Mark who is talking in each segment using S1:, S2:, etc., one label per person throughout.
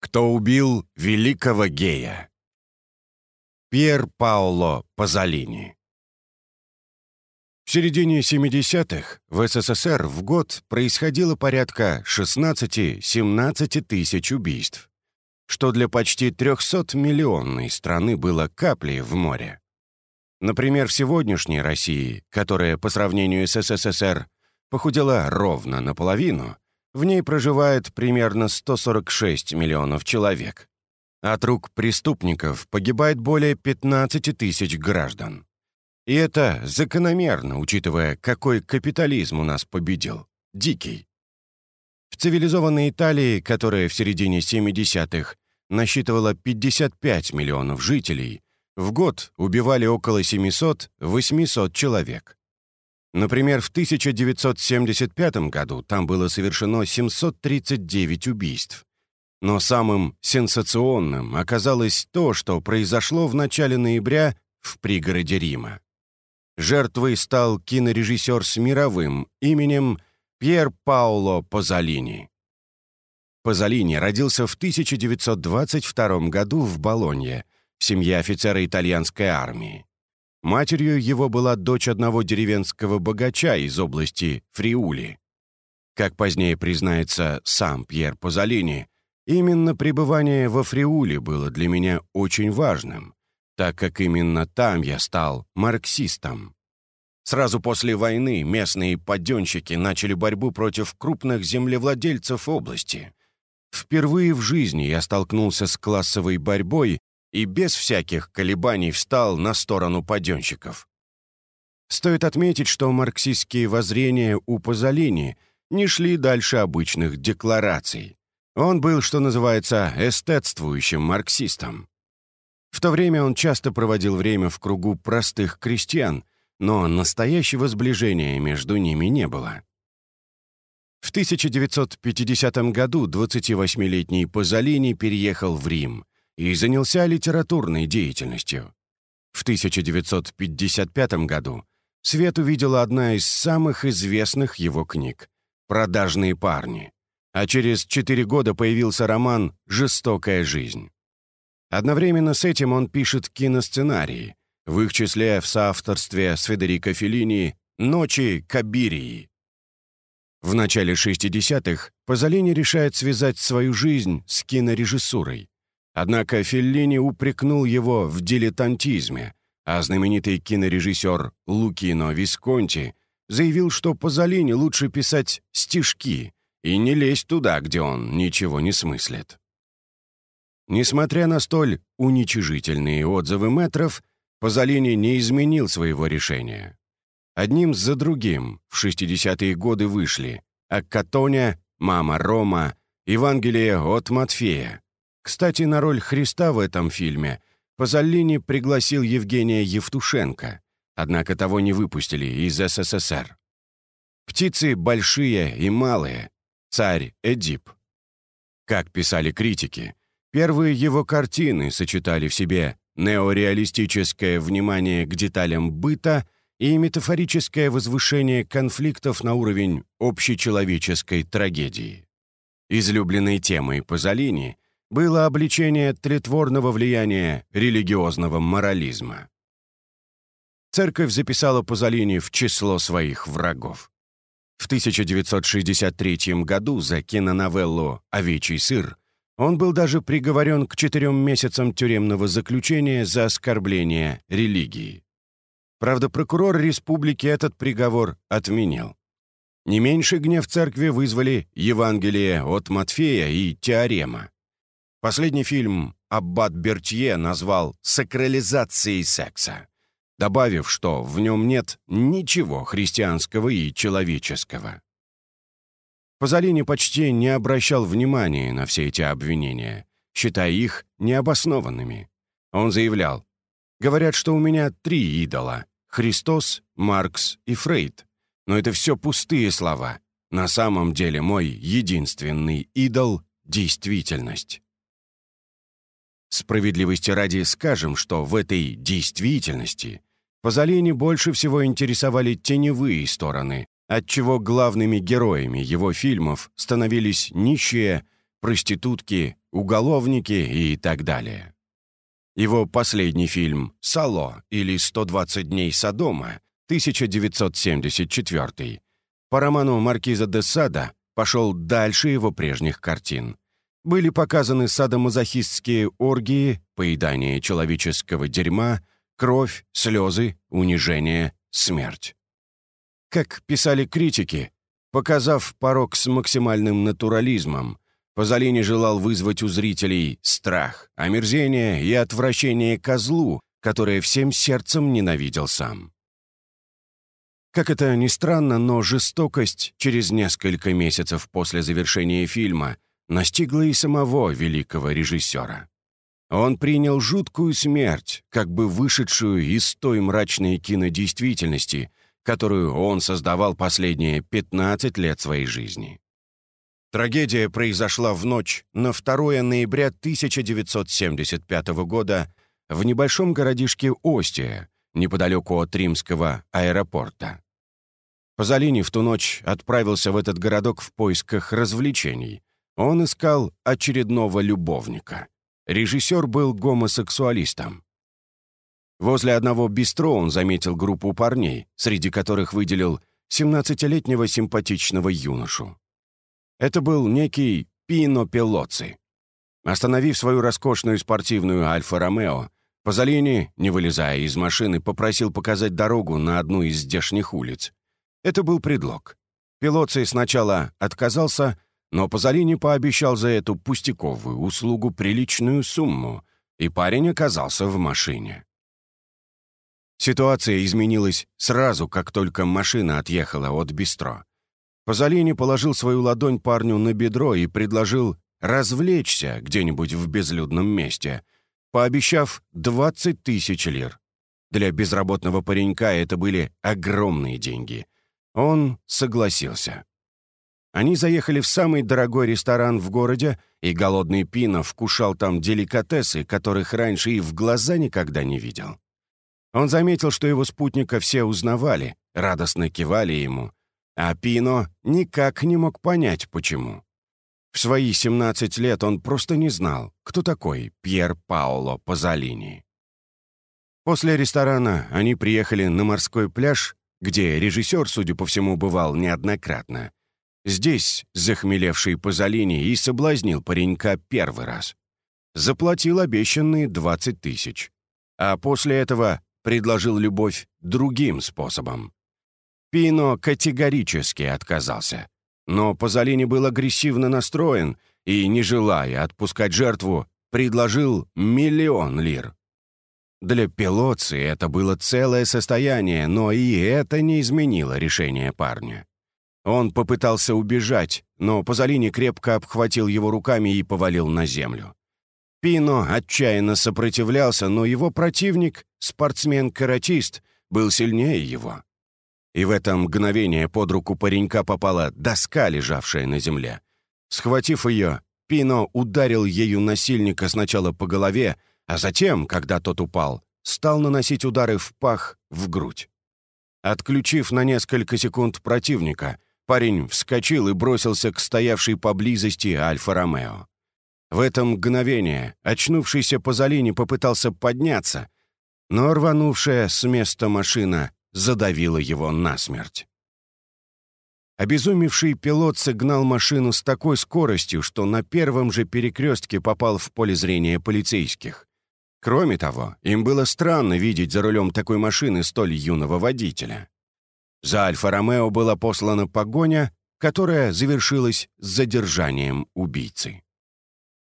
S1: Кто убил великого гея? Пьер Паоло Пазолини В середине 70-х в СССР в год происходило порядка 16-17 тысяч убийств, что для почти 300-миллионной страны было каплей в море. Например, в сегодняшней России, которая по сравнению с СССР похудела ровно наполовину, в ней проживает примерно 146 миллионов человек. От рук преступников погибает более 15 тысяч граждан. И это закономерно, учитывая, какой капитализм у нас победил. Дикий. В цивилизованной Италии, которая в середине 70-х насчитывала 55 миллионов жителей, в год убивали около 700-800 человек. Например, в 1975 году там было совершено 739 убийств. Но самым сенсационным оказалось то, что произошло в начале ноября в пригороде Рима. Жертвой стал кинорежиссер с мировым именем Пьер Паоло Пазолини. Пазолини родился в 1922 году в Болонье, в семье офицера итальянской армии. Матерью его была дочь одного деревенского богача из области Фриули. Как позднее признается сам Пьер Пазолини, именно пребывание во Фриуле было для меня очень важным, так как именно там я стал марксистом. Сразу после войны местные подъемщики начали борьбу против крупных землевладельцев области. Впервые в жизни я столкнулся с классовой борьбой и без всяких колебаний встал на сторону паденщиков. Стоит отметить, что марксистские воззрения у Пазолини не шли дальше обычных деклараций. Он был, что называется, эстетствующим марксистом. В то время он часто проводил время в кругу простых крестьян, но настоящего сближения между ними не было. В 1950 году 28-летний Пазолини переехал в Рим, и занялся литературной деятельностью. В 1955 году свет увидела одна из самых известных его книг «Продажные парни», а через четыре года появился роман «Жестокая жизнь». Одновременно с этим он пишет киносценарии, в их числе в соавторстве с Федерико Феллини «Ночи Кабирии». В начале 60-х Пазолини решает связать свою жизнь с кинорежиссурой. Однако Феллини упрекнул его в дилетантизме, а знаменитый кинорежиссер Лукино Висконти заявил, что Пазолини лучше писать стишки и не лезть туда, где он ничего не смыслит. Несмотря на столь уничижительные отзывы метров, Пазолини не изменил своего решения. Одним за другим в 60-е годы вышли «Аккатоня», «Мама Рома», «Евангелие от Матфея», кстати, на роль Христа в этом фильме Пазолини пригласил Евгения Евтушенко, однако того не выпустили из СССР. «Птицы большие и малые», «Царь Эдип». Как писали критики, первые его картины сочетали в себе неореалистическое внимание к деталям быта и метафорическое возвышение конфликтов на уровень общечеловеческой трагедии. Излюбленной темой Пазолини было обличение тлетворного влияния религиозного морализма. Церковь записала Пазолини в число своих врагов. В 1963 году за киноновеллу «Овечий сыр» он был даже приговорен к четырем месяцам тюремного заключения за оскорбление религии. Правда, прокурор республики этот приговор отменил. Не меньший гнев церкви вызвали Евангелие от Матфея и Теорема. Последний фильм Аббат Бертье назвал «сакрализацией секса», добавив, что в нем нет ничего христианского и человеческого. Пазолини почти не обращал внимания на все эти обвинения, считая их необоснованными. Он заявлял, «Говорят, что у меня три идола — Христос, Маркс и Фрейд. Но это все пустые слова. На самом деле мой единственный идол — действительность». Справедливости ради скажем, что в этой действительности Пазолини больше всего интересовали теневые стороны, отчего главными героями его фильмов становились нищие, проститутки, уголовники и так далее. Его последний фильм «Сало» или «120 дней Содома» 1974 по роману Маркиза де Сада пошел дальше его прежних картин. Были показаны садомазохистские оргии, поедание человеческого дерьма, кровь, слезы, унижение, смерть. Как писали критики, показав порог с максимальным натурализмом, Пазолини желал вызвать у зрителей страх, омерзение и отвращение козлу, которое всем сердцем ненавидел сам. Как это ни странно, но жестокость через несколько месяцев после завершения фильма настигла и самого великого режиссера. Он принял жуткую смерть, как бы вышедшую из той мрачной кинодействительности, которую он создавал последние 15 лет своей жизни. Трагедия произошла в ночь на 2 ноября 1975 года в небольшом городишке Остия, неподалеку от римского аэропорта. Пазолини в ту ночь отправился в этот городок в поисках развлечений. Он искал очередного любовника. Режиссер был гомосексуалистом. Возле одного бистро он заметил группу парней, среди которых выделил 17-летнего симпатичного юношу. Это был некий Пино Пелоци. Остановив свою роскошную спортивную Альфа-Ромео, Пазолини, не вылезая из машины, попросил показать дорогу на одну из здешних улиц. Это был предлог. Пелоци сначала отказался, но Пазолини пообещал за эту пустяковую услугу приличную сумму, и парень оказался в машине. Ситуация изменилась сразу, как только машина отъехала от бистро. Пазолини положил свою ладонь парню на бедро и предложил развлечься где-нибудь в безлюдном месте, пообещав 20 тысяч лир. Для безработного паренька это были огромные деньги. Он согласился. Они заехали в самый дорогой ресторан в городе, и голодный Пино вкушал там деликатесы, которых раньше и в глаза никогда не видел. Он заметил, что его спутника все узнавали, радостно кивали ему, а Пино никак не мог понять, почему. В свои 17 лет он просто не знал, кто такой Пьер Паоло Пазолини. После ресторана они приехали на морской пляж, где режиссер, судя по всему, бывал неоднократно. Здесь захмелевший Пазолини и соблазнил паренька первый раз. Заплатил обещанные 20 тысяч. А после этого предложил любовь другим способом. Пино категорически отказался. Но Пазолини был агрессивно настроен и, не желая отпускать жертву, предложил миллион лир. Для Пелоци это было целое состояние, но и это не изменило решение парня. Он попытался убежать, но Пазолини крепко обхватил его руками и повалил на землю. Пино отчаянно сопротивлялся, но его противник, спортсмен-каратист, был сильнее его. И в это мгновение под руку паренька попала доска, лежавшая на земле. Схватив ее, Пино ударил ею насильника сначала по голове, а затем, когда тот упал, стал наносить удары в пах, в грудь. Отключив на несколько секунд противника, парень вскочил и бросился к стоявшей поблизости Альфа-Ромео. В это мгновение очнувшийся Пазолини попытался подняться, но рванувшая с места машина задавила его насмерть. Обезумевший пилот согнал машину с такой скоростью, что на первом же перекрестке попал в поле зрения полицейских. Кроме того, им было странно видеть за рулем такой машины столь юного водителя. За Альфа-Ромео была послана погоня, которая завершилась задержанием убийцы.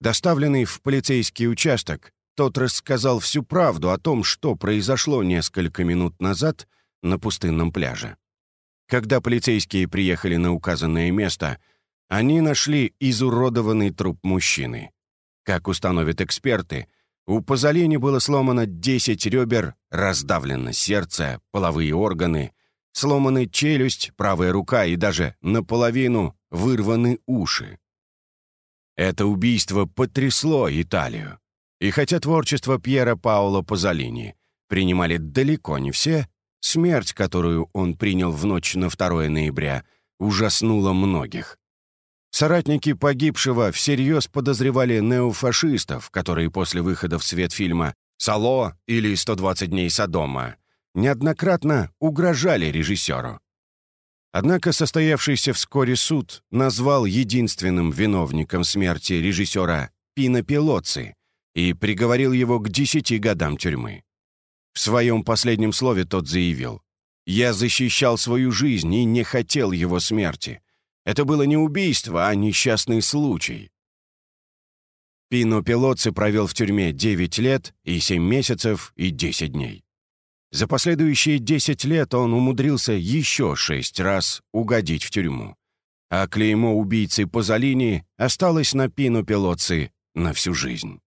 S1: Доставленный в полицейский участок, тот рассказал всю правду о том, что произошло несколько минут назад на пустынном пляже. Когда полицейские приехали на указанное место, они нашли изуродованный труп мужчины. Как установят эксперты, у Пазолини было сломано 10 ребер, раздавлено сердце, половые органы, сломаны челюсть, правая рука и даже наполовину вырваны уши. Это убийство потрясло Италию. И хотя творчество Пьера Паоло Пазолини принимали далеко не все, Смерть, которую он принял в ночь на 2 ноября, ужаснула многих. Соратники погибшего всерьез подозревали неофашистов, которые после выхода в свет фильма «Сало» или «120 дней Содома» неоднократно угрожали режиссеру. Однако состоявшийся вскоре суд назвал единственным виновником смерти режиссера Пино Пилоци и приговорил его к 10 годам тюрьмы. В своем последнем слове тот заявил, «Я защищал свою жизнь и не хотел его смерти. Это было не убийство, а несчастный случай». Пино Пилоци провел в тюрьме 9 лет и 7 месяцев и 10 дней. За последующие 10 лет он умудрился еще 6 раз угодить в тюрьму. А клеймо убийцы Пазолини осталось на Пино Пилоци на всю жизнь.